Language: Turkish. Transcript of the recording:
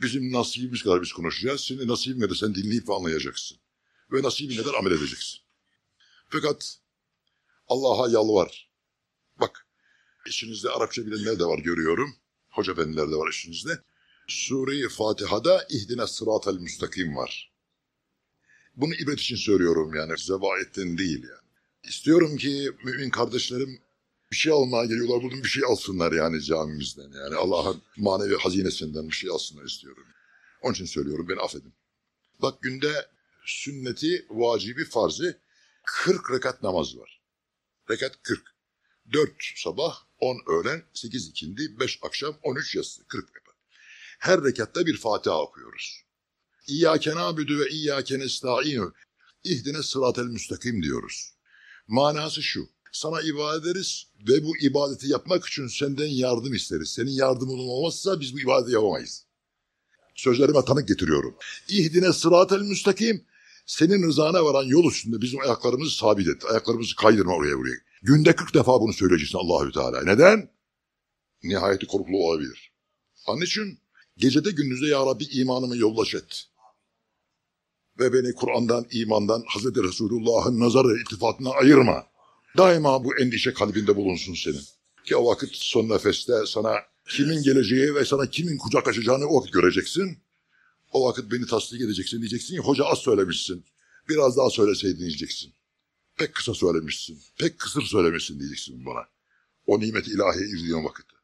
Bizim nasibimiz kadar biz konuşacağız. Senin nasibin kadar sen dinleyip ve anlayacaksın. Ve nasibin kadar amel edeceksin. Fakat Allah'a yalvar. Bak içinizde Arapça bilenler de var görüyorum. Hoca efendiler de var içinizde. Sure-i Fatiha'da ihdine sıratel müstakim var. Bunu ibret için söylüyorum yani. Zevayetten değil yani. İstiyorum ki mümin kardeşlerim bir şey almaya geliyorlar. Buradan bir şey alsınlar yani camimizden. Yani Allah'ın manevi hazinesinden bir şey alsınlar istiyorum. Onun için söylüyorum beni affedin. Bak günde sünneti, vacibi, farzı 40 rekat namaz var. Rekat 40. 4 sabah, 10 öğlen, 8 ikindi, 5 akşam, 13 yatsı. 40 rekat. Her rekatta bir Fatiha okuyoruz. İyyâke nâbüdü ve iyyâke nesta'inu. İhdine sıratel müstakim diyoruz. Manası şu. Sana ibadet ederiz ve bu ibadeti yapmak için senden yardım isteriz. Senin yardımın olmazsa biz bu ibadeti yapamayız. Sözlerime tanık getiriyorum. İhdine sıratel müstakim. Senin rızana varan yol üstünde bizim ayaklarımızı sabit et. Ayaklarımızı kaydırma oraya buraya. Günde 40 defa bunu söyleyeceksin Allahü Teala. Neden? Nihayeti korkulu olabilir. Onun için gecede gündüzde ya Rabbi imanımı yollaş et. Ve beni Kur'an'dan, imandan, Hazreti Resulullah'ın nazarı, iltifatına ayırma. Daima bu endişe kalbinde bulunsun senin. Ki o vakit son nefeste sana kimin geleceği ve sana kimin kucak açacağını o vakit göreceksin. O vakit beni tasdik edeceksin. Diyeceksin ki hoca az söylemişsin. Biraz daha söyleseydin diyeceksin. Pek kısa söylemişsin. Pek kısır söylemişsin diyeceksin bana. O nimet ilahiye izleyen vakitte.